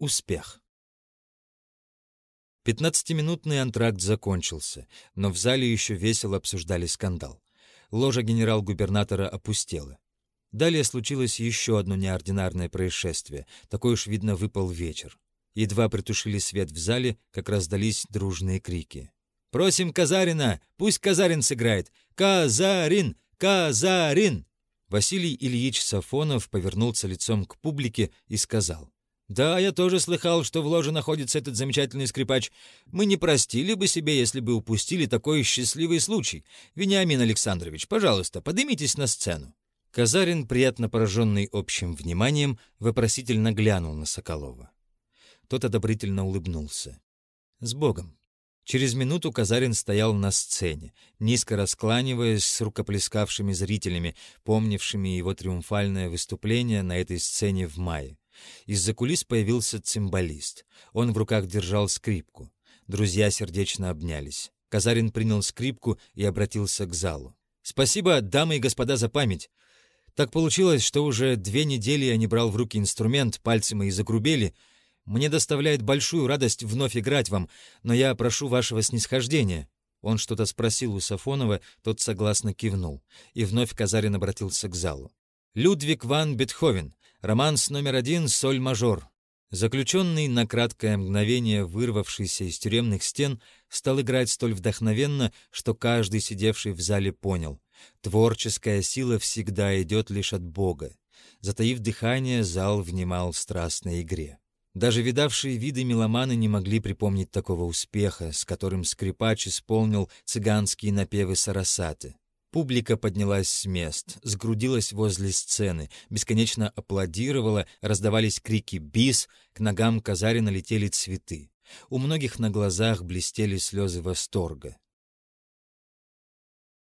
Успех. Пятнадцатиминутный антракт закончился, но в зале еще весело обсуждали скандал. Ложа генерал-губернатора опустела. Далее случилось еще одно неординарное происшествие. Такой уж, видно, выпал вечер. Едва притушили свет в зале, как раздались дружные крики. «Просим Казарина! Пусть Казарин сыграет! Казарин! Казарин!» Василий Ильич Сафонов повернулся лицом к публике и сказал. «Да, я тоже слыхал, что в ложе находится этот замечательный скрипач. Мы не простили бы себе, если бы упустили такой счастливый случай. Вениамин Александрович, пожалуйста, поднимитесь на сцену». Казарин, приятно пораженный общим вниманием, вопросительно глянул на Соколова. Тот одобрительно улыбнулся. «С Богом!» Через минуту Казарин стоял на сцене, низко раскланиваясь с рукоплескавшими зрителями, помнившими его триумфальное выступление на этой сцене в мае. Из-за кулис появился цимбалист. Он в руках держал скрипку. Друзья сердечно обнялись. Казарин принял скрипку и обратился к залу. «Спасибо, дамы и господа, за память. Так получилось, что уже две недели я не брал в руки инструмент, пальцы мои загрубели, мне доставляет большую радость вновь играть вам, но я прошу вашего снисхождения». Он что-то спросил у Сафонова, тот согласно кивнул, и вновь Казарин обратился к залу. «Людвиг ван Бетховен, романс номер один «Соль-мажор». Заключенный на краткое мгновение вырвавшийся из тюремных стен стал играть столь вдохновенно, что каждый сидевший в зале понял. Творческая сила всегда идет лишь от Бога. Затаив дыхание, зал внимал страстной игре. Даже видавшие виды меломаны не могли припомнить такого успеха, с которым скрипач исполнил цыганские напевы Сарасаты. Публика поднялась с мест, сгрудилась возле сцены, бесконечно аплодировала, раздавались крики «Бис!», к ногам Казарина летели цветы. У многих на глазах блестели слезы восторга.